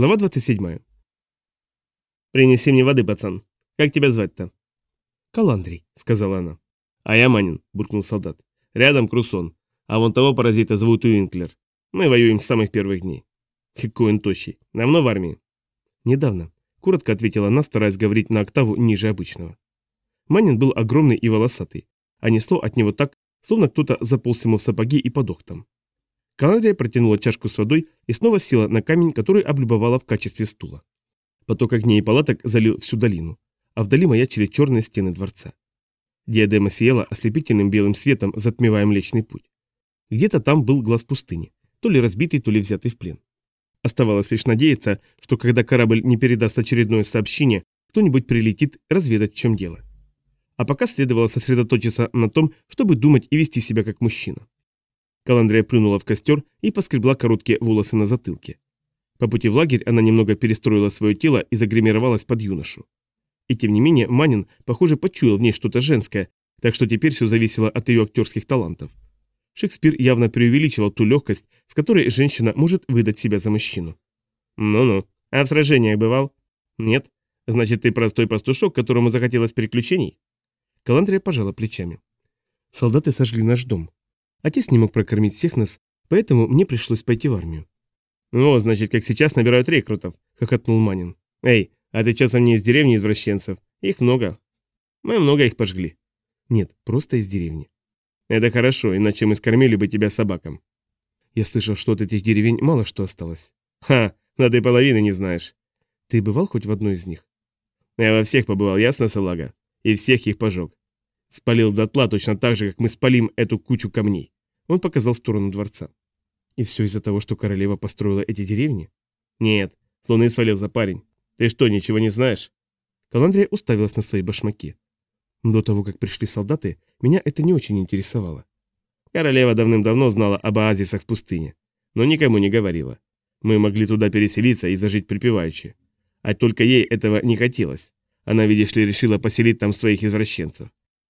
Глава 27. «Принеси мне воды, пацан. Как тебя звать-то?» «Каландрий», — сказала она. «А я Манин», — буркнул солдат. «Рядом Крусон. А вон того паразита зовут Уинклер. Мы воюем с самых первых дней». «Какой он тощий. Давно в армии?» «Недавно», — коротко ответила она, стараясь говорить на октаву ниже обычного. Манин был огромный и волосатый, а несло от него так, словно кто-то заполз ему в сапоги и подох там. Канадрия протянула чашку с водой и снова села на камень, который облюбовала в качестве стула. Поток огней и палаток залил всю долину, а вдали маячили черные стены дворца. Диадема сияла ослепительным белым светом, затмевая Млечный Путь. Где-то там был глаз пустыни, то ли разбитый, то ли взятый в плен. Оставалось лишь надеяться, что когда корабль не передаст очередное сообщение, кто-нибудь прилетит разведать, в чем дело. А пока следовало сосредоточиться на том, чтобы думать и вести себя как мужчина. Каландрия плюнула в костер и поскребла короткие волосы на затылке. По пути в лагерь она немного перестроила свое тело и загримировалась под юношу. И тем не менее Манин, похоже, почуял в ней что-то женское, так что теперь все зависело от ее актерских талантов. Шекспир явно преувеличивал ту легкость, с которой женщина может выдать себя за мужчину. «Ну-ну, а в сражениях бывал?» «Нет. Значит, ты простой пастушок, которому захотелось приключений?» Каландрия пожала плечами. «Солдаты сожгли наш дом. Отец не мог прокормить всех нас, поэтому мне пришлось пойти в армию». «О, значит, как сейчас набирают рекрутов», — хохотнул Манин. «Эй, а ты часом не из деревни извращенцев? Их много. Мы много их пожгли». «Нет, просто из деревни». «Это хорошо, иначе мы скормили бы тебя собакам». «Я слышал, что от этих деревень мало что осталось». «Ха, на ты половины не знаешь». «Ты бывал хоть в одной из них?» «Я во всех побывал, ясно, салага? И всех их пожег. Спалил дотла точно так же, как мы спалим эту кучу камней». Он показал сторону дворца. «И все из-за того, что королева построила эти деревни?» «Нет, с луны свалился парень. Ты что, ничего не знаешь?» Каландрия уставилась на свои башмаки. До того, как пришли солдаты, меня это не очень интересовало. Королева давным-давно знала об оазисах в пустыне, но никому не говорила. Мы могли туда переселиться и зажить припеваючи. А только ей этого не хотелось. Она, видишь ли, решила поселить там своих извращенцев.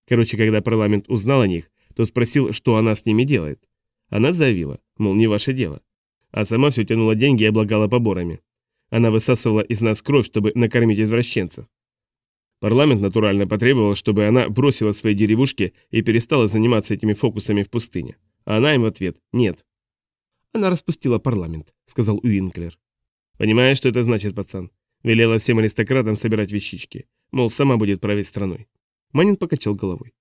Короче, когда парламент узнал о них, то спросил, что она с ними делает. Она заявила, мол, не ваше дело. А сама все тянула деньги и облагала поборами. Она высасывала из нас кровь, чтобы накормить извращенцев. Парламент натурально потребовал, чтобы она бросила свои деревушки и перестала заниматься этими фокусами в пустыне. А она им в ответ «нет». «Она распустила парламент», — сказал Уинклер. «Понимаешь, что это значит, пацан? Велела всем аристократам собирать вещички. Мол, сама будет править страной. Манин покачал головой.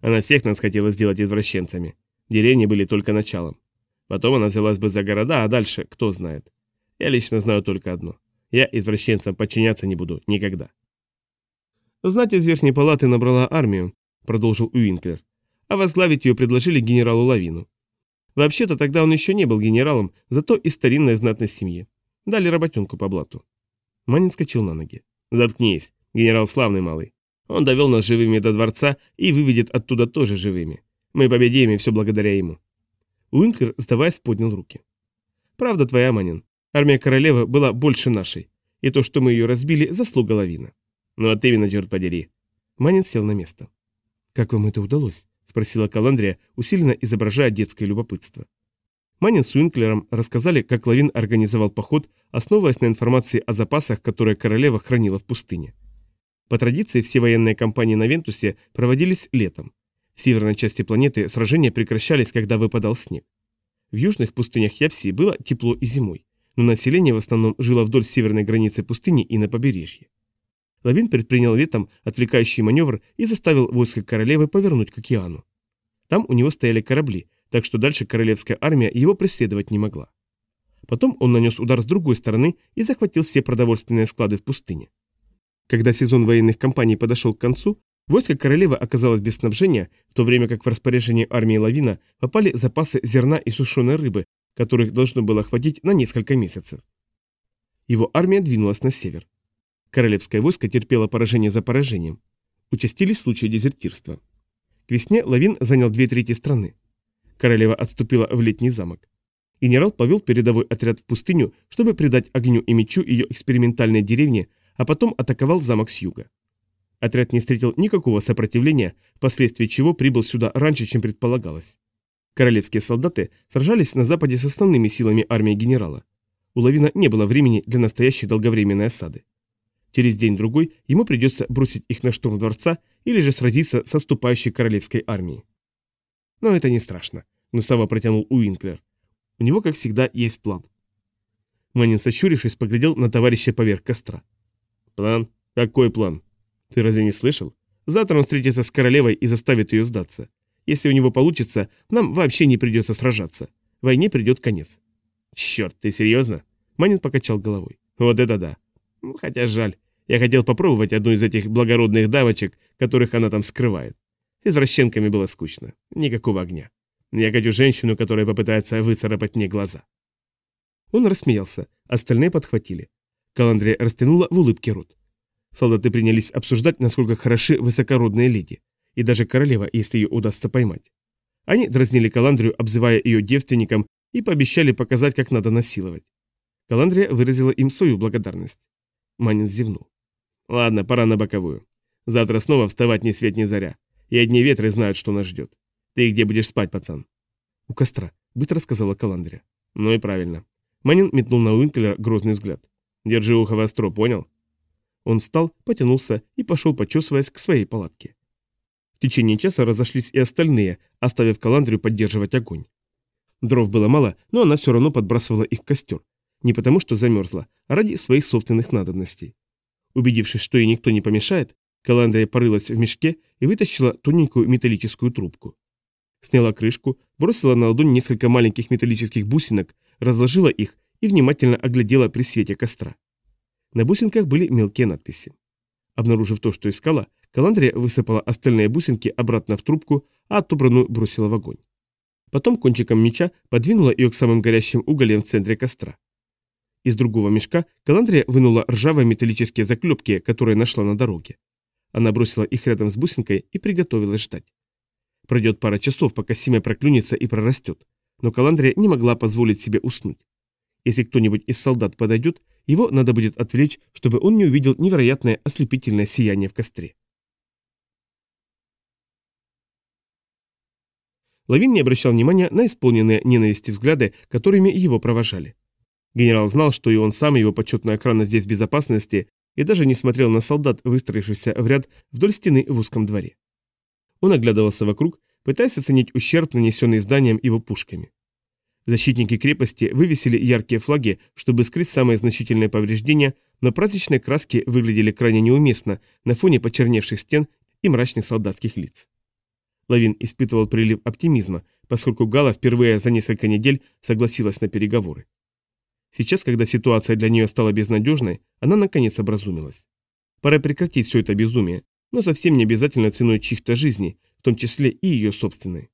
Она всех нас хотела сделать извращенцами. Деревни были только началом. Потом она взялась бы за города, а дальше кто знает. Я лично знаю только одно. Я извращенцам подчиняться не буду никогда. Знать из Верхней Палаты набрала армию, продолжил Уинклер, а возглавить ее предложили генералу Лавину. Вообще-то тогда он еще не был генералом, зато из старинной знатной семьи. Дали работенку по блату. Манин скачал на ноги. «Заткнись, генерал славный малый. Он довел нас живыми до дворца и выведет оттуда тоже живыми. Мы победим, и все благодаря ему». Уинклер, сдаваясь, поднял руки. «Правда твоя, Манин. Армия королевы была больше нашей, и то, что мы ее разбили, заслуга лавина». «Ну от именно, черт подери». Манин сел на место. «Как вам это удалось?» – спросила Каландрия, усиленно изображая детское любопытство. Манин с Уинклером рассказали, как Лавин организовал поход, основываясь на информации о запасах, которые королева хранила в пустыне. По традиции, все военные кампании на Вентусе проводились летом. В северной части планеты сражения прекращались, когда выпадал снег. В южных пустынях Япсии было тепло и зимой, но население в основном жило вдоль северной границы пустыни и на побережье. Лавин предпринял летом отвлекающий маневр и заставил войско королевы повернуть к океану. Там у него стояли корабли, так что дальше королевская армия его преследовать не могла. Потом он нанес удар с другой стороны и захватил все продовольственные склады в пустыне. Когда сезон военных кампаний подошел к концу, войско королевы оказалось без снабжения, в то время как в распоряжение армии Лавина попали запасы зерна и сушеной рыбы, которых должно было хватить на несколько месяцев. Его армия двинулась на север. Королевское войско терпело поражение за поражением. Участились случаи дезертирства. К весне Лавин занял две трети страны. Королева отступила в летний замок. Генерал повел передовой отряд в пустыню, чтобы придать огню и мечу ее экспериментальной деревне, а потом атаковал замок с юга. Отряд не встретил никакого сопротивления, впоследствии чего прибыл сюда раньше, чем предполагалось. Королевские солдаты сражались на западе с основными силами армии генерала. у Лавина не было времени для настоящей долговременной осады. Через день-другой ему придется бросить их на штурм дворца или же сразиться со ступающей королевской армией. Но это не страшно, гнусаво протянул Уинклер. У него, как всегда, есть план. Манин, сощурившись, поглядел на товарища поверх костра. «План? Какой план? Ты разве не слышал? Завтра он встретится с королевой и заставит ее сдаться. Если у него получится, нам вообще не придется сражаться. Войне придет конец». «Черт, ты серьезно?» Манин покачал головой. «Вот это да. Ну, хотя жаль. Я хотел попробовать одну из этих благородных дамочек, которых она там скрывает. С извращенками было скучно. Никакого огня. Я хочу женщину, которая попытается выцарапать мне глаза. Он рассмеялся, остальные подхватили. Каландрия растянула в улыбке рот. Солдаты принялись обсуждать, насколько хороши высокородные леди, и даже королева, если ее удастся поймать. Они дразнили Каландрию, обзывая ее девственником, и пообещали показать, как надо насиловать. Каландрия выразила им свою благодарность. Манин зевнул. «Ладно, пора на боковую. Завтра снова вставать ни свет ни заря. И одни ветры знают, что нас ждет. Ты где будешь спать, пацан?» «У костра», — быстро сказала Каландрия. «Ну и правильно. Манин метнул на Уинкелера грозный взгляд. «Держи ухо востро, понял?» Он встал, потянулся и пошел, почесываясь к своей палатке. В течение часа разошлись и остальные, оставив Каландрию поддерживать огонь. Дров было мало, но она все равно подбрасывала их в костер. Не потому, что замерзла, а ради своих собственных надобностей. Убедившись, что ей никто не помешает, Каландрия порылась в мешке и вытащила тоненькую металлическую трубку. Сняла крышку, бросила на ладонь несколько маленьких металлических бусинок, разложила их и внимательно оглядела при свете костра. На бусинках были мелкие надписи. Обнаружив то, что искала, Каландрия высыпала остальные бусинки обратно в трубку, а отобранную бросила в огонь. Потом кончиком меча подвинула ее к самым горящим угольям в центре костра. Из другого мешка Каландрия вынула ржавые металлические заклепки, которые нашла на дороге. Она бросила их рядом с бусинкой и приготовилась ждать. Пройдет пара часов, пока семя проклюнется и прорастет но Каландрия не могла позволить себе уснуть. Если кто-нибудь из солдат подойдет, его надо будет отвлечь, чтобы он не увидел невероятное ослепительное сияние в костре. Лавин не обращал внимания на исполненные ненависти взгляды, которыми его провожали. Генерал знал, что и он сам, и его почетная охрана здесь в безопасности, и даже не смотрел на солдат, выстроившихся в ряд вдоль стены в узком дворе. Он оглядывался вокруг, пытаясь оценить ущерб, нанесенный зданием его пушками. Защитники крепости вывесили яркие флаги, чтобы скрыть самые значительные повреждения, но праздничные краски выглядели крайне неуместно на фоне почерневших стен и мрачных солдатских лиц. Лавин испытывал прилив оптимизма, поскольку Гала впервые за несколько недель согласилась на переговоры. Сейчас, когда ситуация для нее стала безнадежной, она наконец образумилась. Пора прекратить все это безумие, но совсем не обязательно ценой чьих-то жизней, в том числе и ее собственной.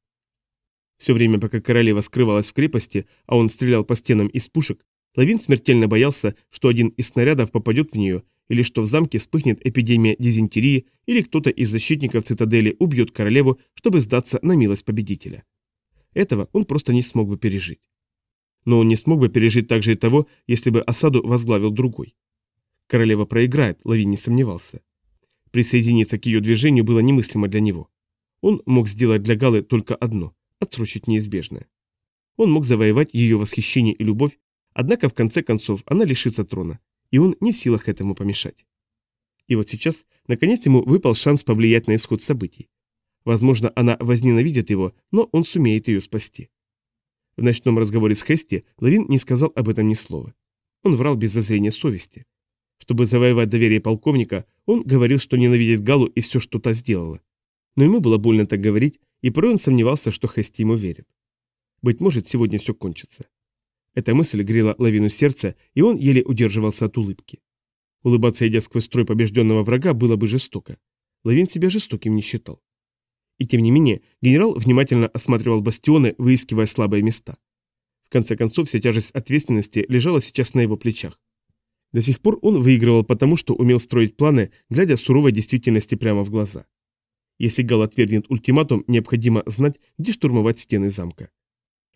Все время, пока королева скрывалась в крепости, а он стрелял по стенам из пушек, Лавин смертельно боялся, что один из снарядов попадет в нее, или что в замке вспыхнет эпидемия дизентерии, или кто-то из защитников цитадели убьет королеву, чтобы сдаться на милость победителя. Этого он просто не смог бы пережить. Но он не смог бы пережить также и того, если бы осаду возглавил другой. Королева проиграет, Лавин не сомневался. Присоединиться к ее движению было немыслимо для него. Он мог сделать для Галы только одно – отсрочить неизбежное. Он мог завоевать ее восхищение и любовь, однако в конце концов она лишится трона, и он не в силах этому помешать. И вот сейчас, наконец, ему выпал шанс повлиять на исход событий. Возможно, она возненавидит его, но он сумеет ее спасти. В ночном разговоре с Хести Лавин не сказал об этом ни слова. Он врал без зазрения совести. Чтобы завоевать доверие полковника, он говорил, что ненавидит Галу и все, что та сделала но ему было больно так говорить, и порой он сомневался, что Хести ему верит. Быть может, сегодня все кончится. Эта мысль грела лавину сердца, и он еле удерживался от улыбки. Улыбаться, идя сквозь строй побежденного врага, было бы жестоко. Лавин себя жестоким не считал. И тем не менее, генерал внимательно осматривал бастионы, выискивая слабые места. В конце концов, вся тяжесть ответственности лежала сейчас на его плечах. До сих пор он выигрывал потому, что умел строить планы, глядя суровой действительности прямо в глаза. Если Гал отвергнет ультиматум, необходимо знать, где штурмовать стены замка.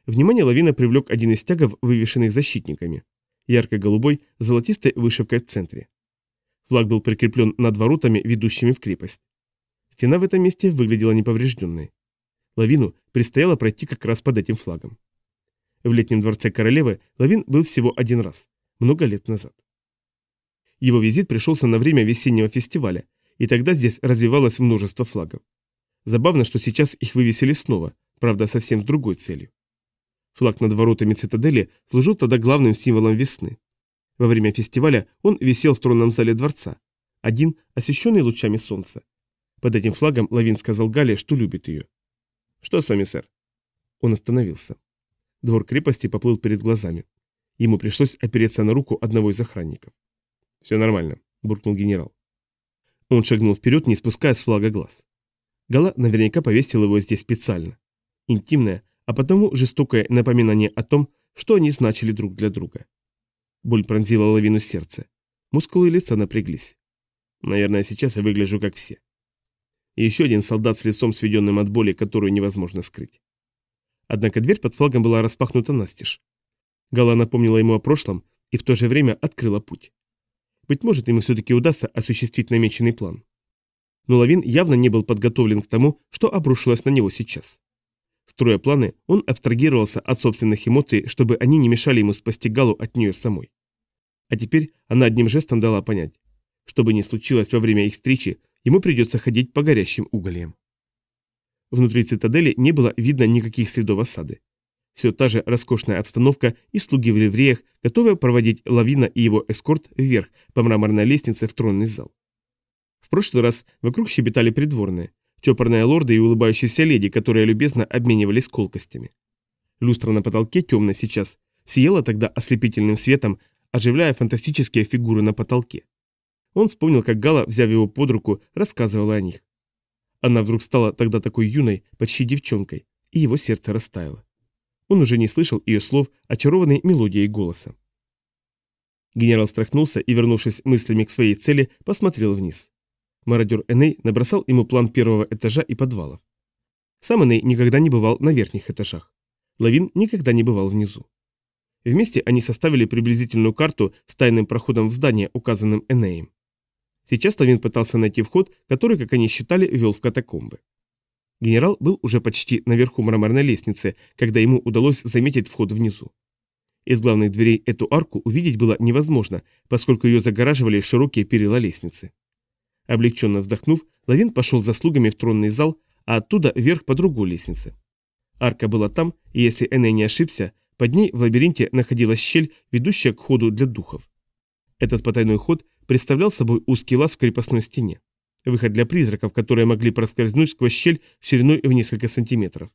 Внимание лавина привлек один из тягов, вывешенных защитниками. Ярко-голубой, золотистой вышивкой в центре. Флаг был прикреплен над воротами, ведущими в крепость. Стена в этом месте выглядела неповрежденной. Лавину предстояло пройти как раз под этим флагом. В летнем дворце королевы Лавин был всего один раз. много лет назад. Его визит пришелся на время весеннего фестиваля, и тогда здесь развивалось множество флагов. Забавно, что сейчас их вывесили снова, правда, совсем с другой целью. Флаг над воротами цитадели служил тогда главным символом весны. Во время фестиваля он висел в тронном зале дворца, один, освещенный лучами солнца. Под этим флагом Лавин сказал Гале, что любит ее. «Что с вами, сэр?» Он остановился. Двор крепости поплыл перед глазами. Ему пришлось опереться на руку одного из охранников. «Все нормально», — буркнул генерал. Он шагнул вперед, не спуская с флага глаз. Гала наверняка повесил его здесь специально. Интимное, а потому жестокое напоминание о том, что они значили друг для друга. Боль пронзила лавину сердца. Мускулы лица напряглись. Наверное, сейчас я выгляжу как все. Еще один солдат с лицом сведенным от боли, которую невозможно скрыть. Однако дверь под флагом была распахнута настежь. Гала напомнила ему о прошлом и в то же время открыла путь. Быть может, ему все-таки удастся осуществить намеченный план. Но Лавин явно не был подготовлен к тому, что обрушилось на него сейчас. Строя планы, он абстрагировался от собственных эмоций, чтобы они не мешали ему спасти Галу от нее самой. А теперь она одним жестом дала понять. Что бы ни случилось во время их встречи, ему придется ходить по горящим угольям. Внутри цитадели не было видно никаких следов осады. Все та же роскошная обстановка и слуги в ливреях, готовые проводить Лавина и его эскорт вверх по мраморной лестнице в тронный зал. В прошлый раз вокруг щебетали придворные, чопорные лорды и улыбающиеся леди, которые любезно обменивались колкостями. Люстра на потолке темно сейчас, сияла тогда ослепительным светом, оживляя фантастические фигуры на потолке. Он вспомнил, как Гала, взяв его под руку, рассказывала о них. Она вдруг стала тогда такой юной, почти девчонкой, и его сердце растаяло. Он уже не слышал ее слов, очарованной мелодией голоса. Генерал страхнулся и, вернувшись мыслями к своей цели, посмотрел вниз. Мародер Эней набросал ему план первого этажа и подвалов. Сам Эней никогда не бывал на верхних этажах. Лавин никогда не бывал внизу. Вместе они составили приблизительную карту с тайным проходом в здание, указанным Энеем. Сейчас Лавин пытался найти вход, который, как они считали, вел в катакомбы. Генерал был уже почти наверху мраморной лестницы, когда ему удалось заметить вход внизу. Из главных дверей эту арку увидеть было невозможно, поскольку ее загораживали широкие перила лестницы. Облегченно вздохнув, Лавин пошел за слугами в тронный зал, а оттуда вверх по другой лестнице. Арка была там, и если Эней не ошибся, под ней в лабиринте находилась щель, ведущая к ходу для духов. Этот потайной ход представлял собой узкий лаз в крепостной стене. Выход для призраков, которые могли проскользнуть сквозь щель шириной в несколько сантиметров.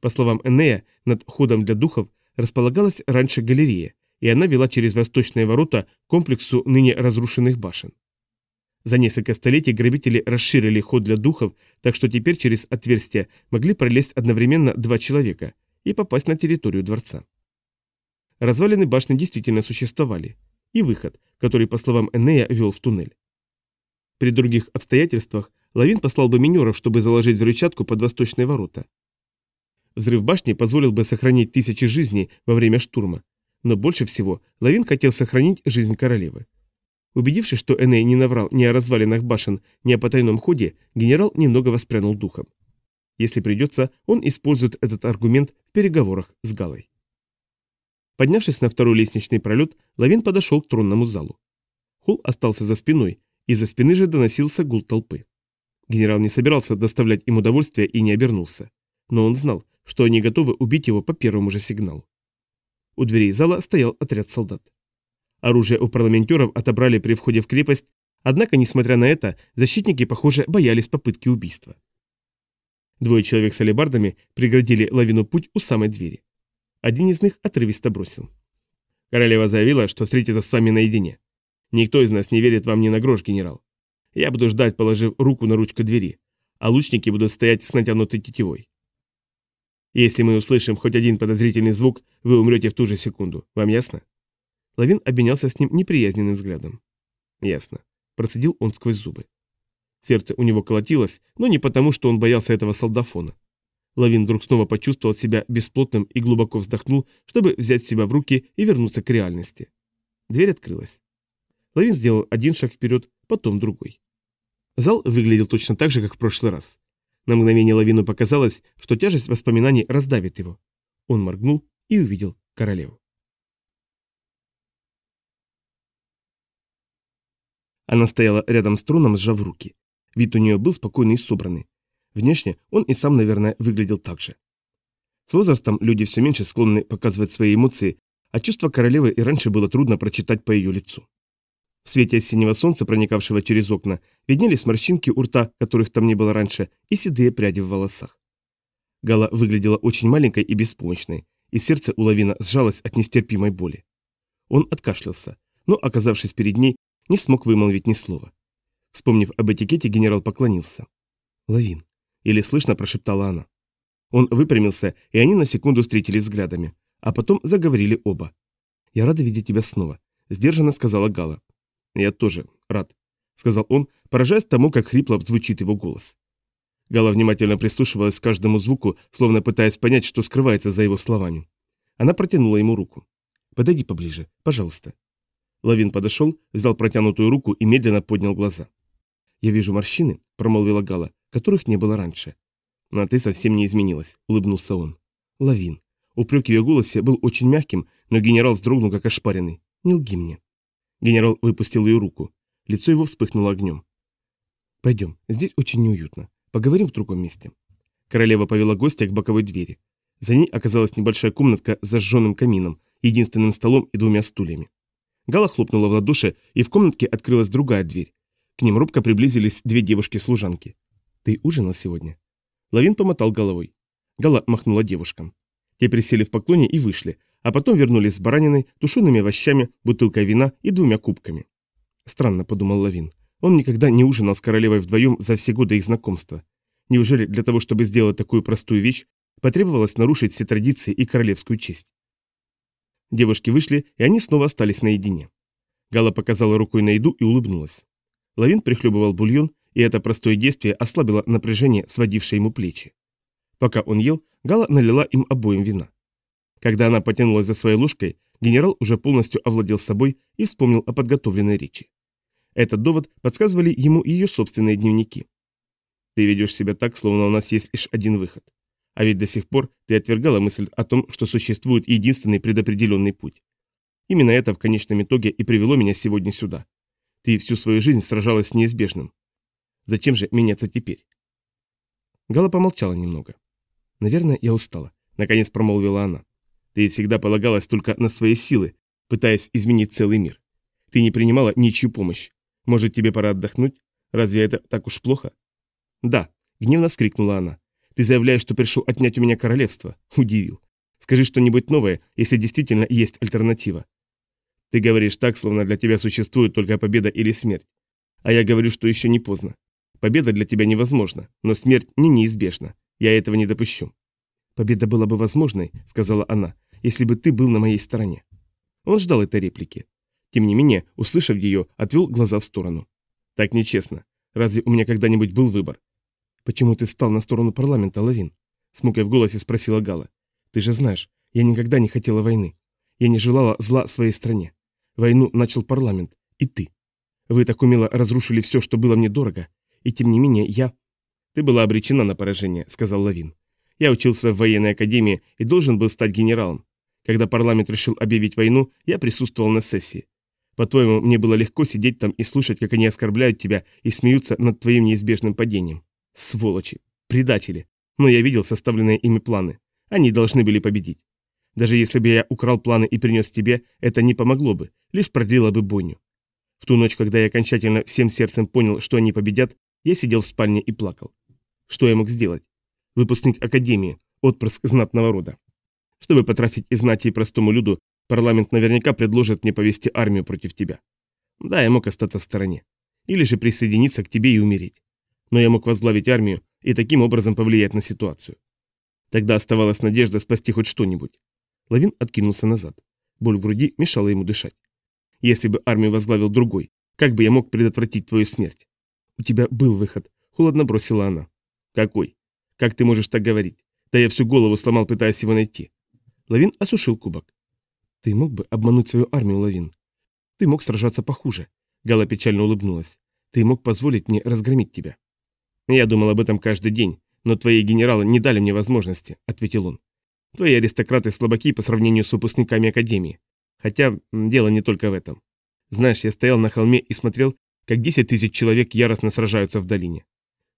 По словам Энея, над ходом для духов располагалась раньше галерея, и она вела через восточные ворота к комплексу ныне разрушенных башен. За несколько столетий грабители расширили ход для духов, так что теперь через отверстие могли пролезть одновременно два человека и попасть на территорию дворца. Развалины башни действительно существовали, и выход, который, по словам Энея, вел в туннель. При других обстоятельствах Лавин послал бы минеров, чтобы заложить взрывчатку под восточные ворота. Взрыв башни позволил бы сохранить тысячи жизней во время штурма, но больше всего Лавин хотел сохранить жизнь королевы. Убедившись, что Эней не наврал ни о развалинах башен, ни о потайном ходе, генерал немного воспрянул духом. Если придется, он использует этот аргумент в переговорах с Галой. Поднявшись на второй лестничный пролет, Лавин подошел к тронному залу. Холл остался за спиной, из-за спины же доносился гул толпы. Генерал не собирался доставлять им удовольствие и не обернулся. Но он знал, что они готовы убить его по первому же сигналу. У дверей зала стоял отряд солдат. Оружие у парламентеров отобрали при входе в крепость, однако, несмотря на это, защитники, похоже, боялись попытки убийства. Двое человек с алебардами преградили лавину путь у самой двери. Один из них отрывисто бросил. Королева заявила, что встретится с вами наедине. Никто из нас не верит вам ни на грош, генерал. Я буду ждать, положив руку на ручку двери, а лучники будут стоять с натянутой тетивой. Если мы услышим хоть один подозрительный звук, вы умрете в ту же секунду. Вам ясно? Лавин обменялся с ним неприязненным взглядом. «Ясно», – процедил он сквозь зубы. Сердце у него колотилось, но не потому, что он боялся этого солдафона. Лавин вдруг снова почувствовал себя бесплотным и глубоко вздохнул, чтобы взять себя в руки и вернуться к реальности. Дверь открылась. Лавин сделал один шаг вперед, потом другой. Зал выглядел точно так же, как в прошлый раз. На мгновение Лавину показалось, что тяжесть воспоминаний раздавит его. Он моргнул и увидел королеву. Она стояла рядом с троном, сжав руки. Вид у нее был спокойный и собранный. Внешне он и сам, наверное, выглядел так же. С возрастом люди все меньше склонны показывать свои эмоции, а чувство королевы и раньше было трудно прочитать по ее лицу. В свете осеннего солнца, проникавшего через окна, виднелись морщинки у рта, которых там не было раньше, и седые пряди в волосах. Гала выглядела очень маленькой и беспомощной, и сердце у Лавина сжалось от нестерпимой боли. Он откашлялся, но, оказавшись перед ней, не смог вымолвить ни слова. Вспомнив об этикете, генерал поклонился. «Лавин», — еле слышно прошептала она. Он выпрямился, и они на секунду встретились взглядами, а потом заговорили оба. «Я рада видеть тебя снова», — сдержанно сказала Гала. «Я тоже рад», — сказал он, поражаясь тому, как хрипло звучит его голос. Гала внимательно прислушивалась к каждому звуку, словно пытаясь понять, что скрывается за его словами. Она протянула ему руку. «Подойди поближе, пожалуйста». Лавин подошел, взял протянутую руку и медленно поднял глаза. «Я вижу морщины», — промолвила Гала, — «которых не было раньше. «А ты совсем не изменилась», — улыбнулся он. «Лавин». Упрек ее голосе был очень мягким, но генерал вздрогнул, как ошпаренный. «Не лги мне». Генерал выпустил ее руку. Лицо его вспыхнуло огнем. «Пойдем, здесь очень неуютно. Поговорим в другом месте». Королева повела гостя к боковой двери. За ней оказалась небольшая комнатка с зажженным камином, единственным столом и двумя стульями. Гала хлопнула в ладоши, и в комнатке открылась другая дверь. К ним робко приблизились две девушки-служанки. «Ты ужинал сегодня?» Лавин помотал головой. Гала махнула девушкам. Те присели в поклоне и вышли, а потом вернулись с бараниной, тушеными овощами, бутылкой вина и двумя кубками. Странно, подумал Лавин. Он никогда не ужинал с королевой вдвоем за все годы их знакомства. Неужели для того, чтобы сделать такую простую вещь, потребовалось нарушить все традиции и королевскую честь? Девушки вышли, и они снова остались наедине. Гала показала рукой на еду и улыбнулась. Лавин прихлебывал бульон, и это простое действие ослабило напряжение, сводившее ему плечи. Пока он ел, Гала налила им обоим вина. Когда она потянулась за своей ложкой, генерал уже полностью овладел собой и вспомнил о подготовленной речи. Этот довод подсказывали ему ее собственные дневники. «Ты ведешь себя так, словно у нас есть лишь один выход. А ведь до сих пор ты отвергала мысль о том, что существует единственный предопределенный путь. Именно это в конечном итоге и привело меня сегодня сюда. Ты всю свою жизнь сражалась с неизбежным. Зачем же меняться теперь? Гала помолчала немного. Наверное, я устала. Наконец промолвила она. Ты всегда полагалась только на свои силы, пытаясь изменить целый мир. Ты не принимала ничью помощь. Может, тебе пора отдохнуть? Разве это так уж плохо? Да, гневно скрикнула она. Ты заявляешь, что пришел отнять у меня королевство. Удивил. Скажи что-нибудь новое, если действительно есть альтернатива. Ты говоришь так, словно для тебя существует только победа или смерть. А я говорю, что еще не поздно. Победа для тебя невозможна, но смерть не неизбежна. Я этого не допущу». «Победа была бы возможной», — сказала она, — «если бы ты был на моей стороне». Он ждал этой реплики. Тем не менее, услышав ее, отвел глаза в сторону. «Так нечестно. Разве у меня когда-нибудь был выбор?» «Почему ты встал на сторону парламента, Лавин?» С мукой в голосе спросила Гала. «Ты же знаешь, я никогда не хотела войны. Я не желала зла своей стране. Войну начал парламент. И ты. Вы так умело разрушили все, что было мне дорого. И тем не менее я... Ты была обречена на поражение, сказал Лавин. Я учился в военной академии и должен был стать генералом. Когда парламент решил объявить войну, я присутствовал на сессии. По-твоему, мне было легко сидеть там и слушать, как они оскорбляют тебя и смеются над твоим неизбежным падением. Сволочи, предатели. Но я видел составленные ими планы. Они должны были победить. Даже если бы я украл планы и принес тебе, это не помогло бы, лишь продлило бы бойню. В ту ночь, когда я окончательно всем сердцем понял, что они победят, я сидел в спальне и плакал. Что я мог сделать? Выпускник академии, отпрыск знатного рода. Чтобы потрафить и знать и простому люду, парламент наверняка предложит мне повести армию против тебя. Да, я мог остаться в стороне. Или же присоединиться к тебе и умереть. Но я мог возглавить армию и таким образом повлиять на ситуацию. Тогда оставалась надежда спасти хоть что-нибудь. Лавин откинулся назад. Боль в груди мешала ему дышать. Если бы армию возглавил другой, как бы я мог предотвратить твою смерть? «У тебя был выход», — холодно бросила она. «Какой? Как ты можешь так говорить? Да я всю голову сломал, пытаясь его найти». Лавин осушил кубок. «Ты мог бы обмануть свою армию, Лавин. Ты мог сражаться похуже». Гала печально улыбнулась. «Ты мог позволить мне разгромить тебя». «Я думал об этом каждый день, но твои генералы не дали мне возможности», — ответил он. «Твои аристократы слабаки по сравнению с выпускниками Академии. Хотя дело не только в этом. Знаешь, я стоял на холме и смотрел, как 10 тысяч человек яростно сражаются в долине.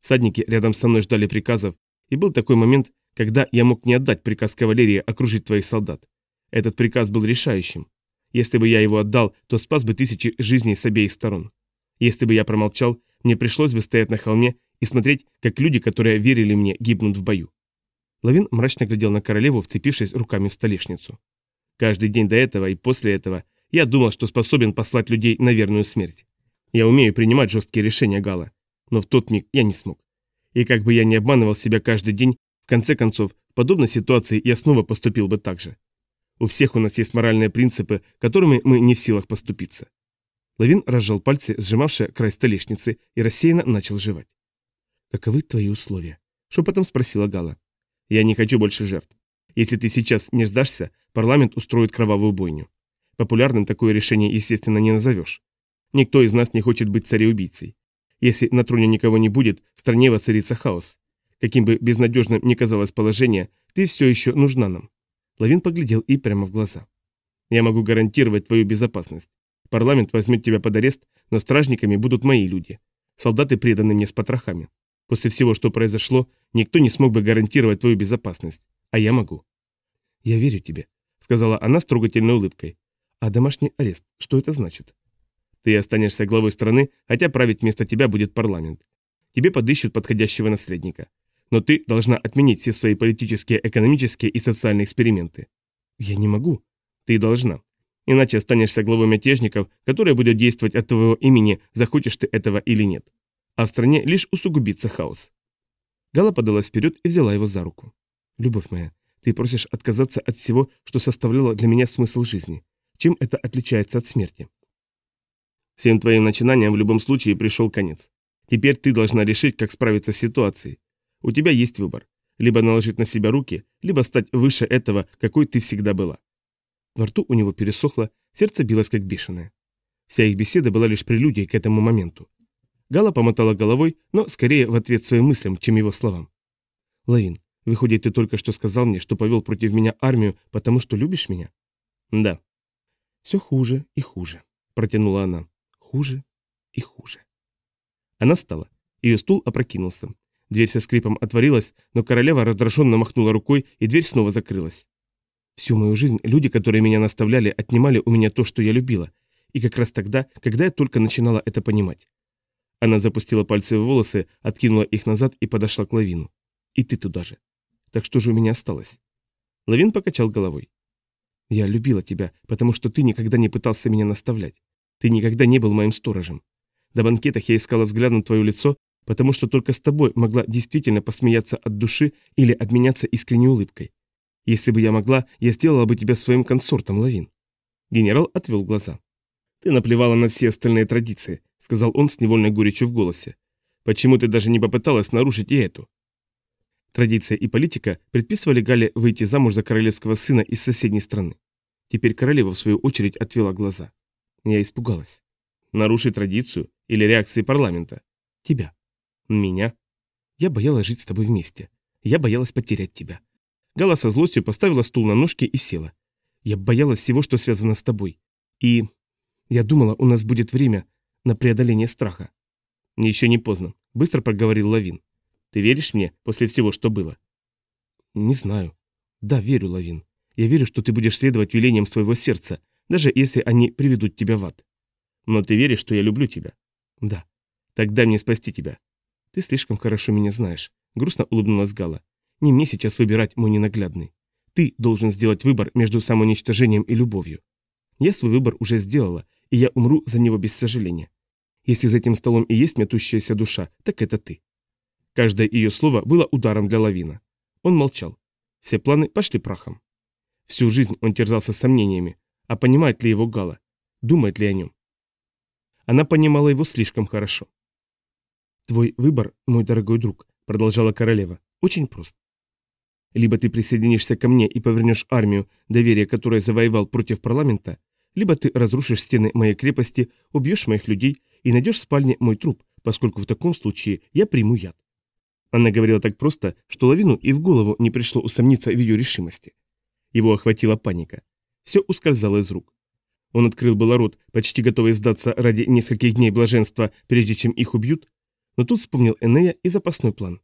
Садники рядом со мной ждали приказов, и был такой момент, когда я мог не отдать приказ кавалерии окружить твоих солдат. Этот приказ был решающим. Если бы я его отдал, то спас бы тысячи жизней с обеих сторон. Если бы я промолчал, мне пришлось бы стоять на холме и смотреть, как люди, которые верили мне, гибнут в бою. Лавин мрачно глядел на королеву, вцепившись руками в столешницу. Каждый день до этого и после этого я думал, что способен послать людей на верную смерть. Я умею принимать жесткие решения, Гала, но в тот миг я не смог. И как бы я ни обманывал себя каждый день, в конце концов, в подобной ситуации я снова поступил бы так же. У всех у нас есть моральные принципы, которыми мы не в силах поступиться. Лавин разжал пальцы, сжимавшие край столешницы, и рассеянно начал жевать. «Каковы твои условия?» – шепотом спросила Гала. «Я не хочу больше жертв. Если ты сейчас не сдашься, парламент устроит кровавую бойню. Популярным такое решение, естественно, не назовешь. Никто из нас не хочет быть цареубийцей. Если на троне никого не будет, в стране воцарится хаос. Каким бы безнадежным ни казалось положение, ты все еще нужна нам. Лавин поглядел и прямо в глаза. «Я могу гарантировать твою безопасность. Парламент возьмет тебя под арест, но стражниками будут мои люди. Солдаты преданы мне с потрохами. После всего, что произошло, никто не смог бы гарантировать твою безопасность. А я могу». «Я верю тебе», — сказала она с трогательной улыбкой. «А домашний арест, что это значит?» «Ты останешься главой страны, хотя править вместо тебя будет парламент. Тебе подыщут подходящего наследника но ты должна отменить все свои политические, экономические и социальные эксперименты. Я не могу. Ты должна. Иначе останешься главой мятежников, которая будет действовать от твоего имени, захочешь ты этого или нет. А в стране лишь усугубится хаос. Гала подалась вперед и взяла его за руку. «Любовь моя, ты просишь отказаться от всего, что составляло для меня смысл жизни. Чем это отличается от смерти?» «Всем твоим начинаниям в любом случае пришел конец. Теперь ты должна решить, как справиться с ситуацией. У тебя есть выбор. Либо наложить на себя руки, либо стать выше этого, какой ты всегда была. Во рту у него пересохло, сердце билось как бешеное. Вся их беседа была лишь прелюдией к этому моменту. Гала помотала головой, но скорее в ответ своим мыслям, чем его словам. «Лавин, выходит, ты только что сказал мне, что повел против меня армию, потому что любишь меня?» «Да». «Все хуже и хуже», — протянула она. «Хуже и хуже». Она встала. Ее стул опрокинулся. Дверь со скрипом отворилась, но королева раздраженно махнула рукой, и дверь снова закрылась. Всю мою жизнь люди, которые меня наставляли, отнимали у меня то, что я любила. И как раз тогда, когда я только начинала это понимать. Она запустила пальцы в волосы, откинула их назад и подошла к Лавину. И ты туда же. Так что же у меня осталось? Лавин покачал головой. Я любила тебя, потому что ты никогда не пытался меня наставлять. Ты никогда не был моим сторожем. До банкетах я искала взглядом твое лицо, потому что только с тобой могла действительно посмеяться от души или обменяться искренней улыбкой. Если бы я могла, я сделала бы тебя своим консортом, Лавин. Генерал отвел глаза. Ты наплевала на все остальные традиции, сказал он с невольной горечью в голосе. Почему ты даже не попыталась нарушить и эту? Традиция и политика предписывали Гале выйти замуж за королевского сына из соседней страны. Теперь королева, в свою очередь, отвела глаза. Я испугалась. Нарушить традицию или реакции парламента? Тебя. Меня? Я боялась жить с тобой вместе. Я боялась потерять тебя. Гала со злостью поставила стул на ножки и села. Я боялась всего, что связано с тобой. И я думала, у нас будет время на преодоление страха. Еще не поздно, быстро проговорил Лавин. Ты веришь мне после всего, что было? Не знаю. Да, верю, Лавин. Я верю, что ты будешь следовать велениям своего сердца, даже если они приведут тебя в ад. Но ты веришь, что я люблю тебя? Да. Тогда мне спасти тебя. «Ты слишком хорошо меня знаешь», — грустно улыбнулась Гала. «Не мне сейчас выбирать мой ненаглядный. Ты должен сделать выбор между самоуничтожением и любовью. Я свой выбор уже сделала, и я умру за него без сожаления. Если за этим столом и есть метущаяся душа, так это ты». Каждое ее слово было ударом для лавина. Он молчал. Все планы пошли прахом. Всю жизнь он терзался сомнениями, а понимает ли его Гала, думает ли о нем. Она понимала его слишком хорошо. «Твой выбор, мой дорогой друг», — продолжала королева, — «очень прост. Либо ты присоединишься ко мне и повернешь армию, доверие которой завоевал против парламента, либо ты разрушишь стены моей крепости, убьешь моих людей и найдешь в спальне мой труп, поскольку в таком случае я приму яд». Она говорила так просто, что Лавину и в голову не пришло усомниться в ее решимости. Его охватила паника. Все ускользало из рук. Он открыл было рот, почти готовый сдаться ради нескольких дней блаженства, прежде чем их убьют, но тут вспомнил Энея и запасной план.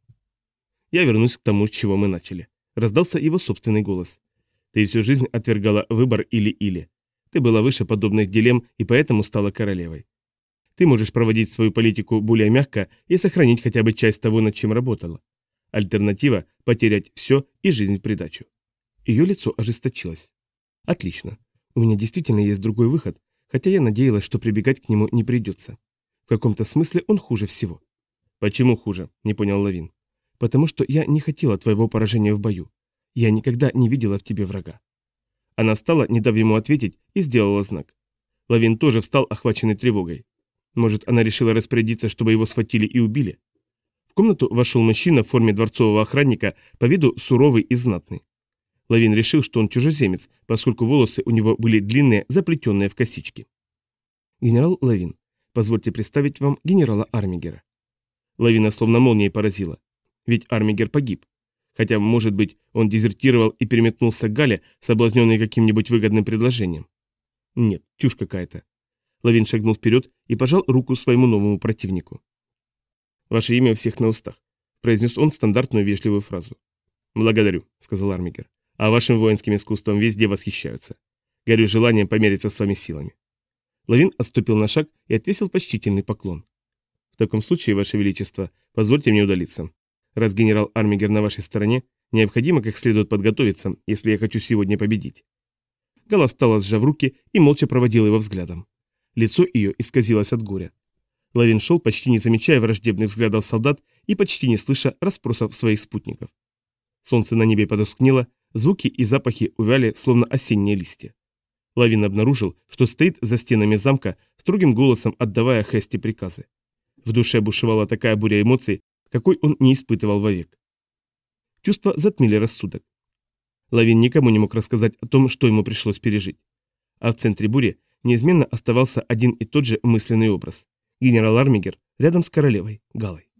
«Я вернусь к тому, с чего мы начали», — раздался его собственный голос. «Ты всю жизнь отвергала выбор или-или. Ты была выше подобных дилемм и поэтому стала королевой. Ты можешь проводить свою политику более мягко и сохранить хотя бы часть того, над чем работала. Альтернатива – потерять все и жизнь в придачу». Ее лицо ожесточилось. «Отлично. У меня действительно есть другой выход, хотя я надеялась, что прибегать к нему не придется. В каком-то смысле он хуже всего. «Почему хуже?» – не понял Лавин. «Потому что я не хотела твоего поражения в бою. Я никогда не видела в тебе врага». Она встала, не дав ему ответить, и сделала знак. Лавин тоже встал, охваченный тревогой. Может, она решила распорядиться, чтобы его схватили и убили? В комнату вошел мужчина в форме дворцового охранника, по виду суровый и знатный. Лавин решил, что он чужеземец, поскольку волосы у него были длинные, заплетенные в косички. «Генерал Лавин, позвольте представить вам генерала Армигера». Лавина словно молнией поразила. Ведь Армигер погиб. Хотя, может быть, он дезертировал и переметнулся к Гале, соблазненный каким-нибудь выгодным предложением. Нет, чушь какая-то. Лавин шагнул вперед и пожал руку своему новому противнику. «Ваше имя у всех на устах», — произнес он стандартную вежливую фразу. «Благодарю», — сказал Армигер. «А вашим воинским искусством везде восхищаются. Горю желанием помериться с вами силами». Лавин отступил на шаг и отвесил почтительный поклон. В таком случае, Ваше Величество, позвольте мне удалиться. Раз генерал Армигер на вашей стороне, необходимо как следует подготовиться, если я хочу сегодня победить. Гала стала, сжав руки, и молча проводила его взглядом. Лицо ее исказилось от горя. Лавин шел, почти не замечая враждебных взглядов солдат и почти не слыша расспросов своих спутников. Солнце на небе подоскнело, звуки и запахи увяли, словно осенние листья. Лавин обнаружил, что стоит за стенами замка, строгим голосом отдавая Хести приказы. В душе бушевала такая буря эмоций, какой он не испытывал вовек. Чувства затмили рассудок. Лавин никому не мог рассказать о том, что ему пришлось пережить. А в центре бури неизменно оставался один и тот же мысленный образ. Генерал Армигер рядом с королевой Галой.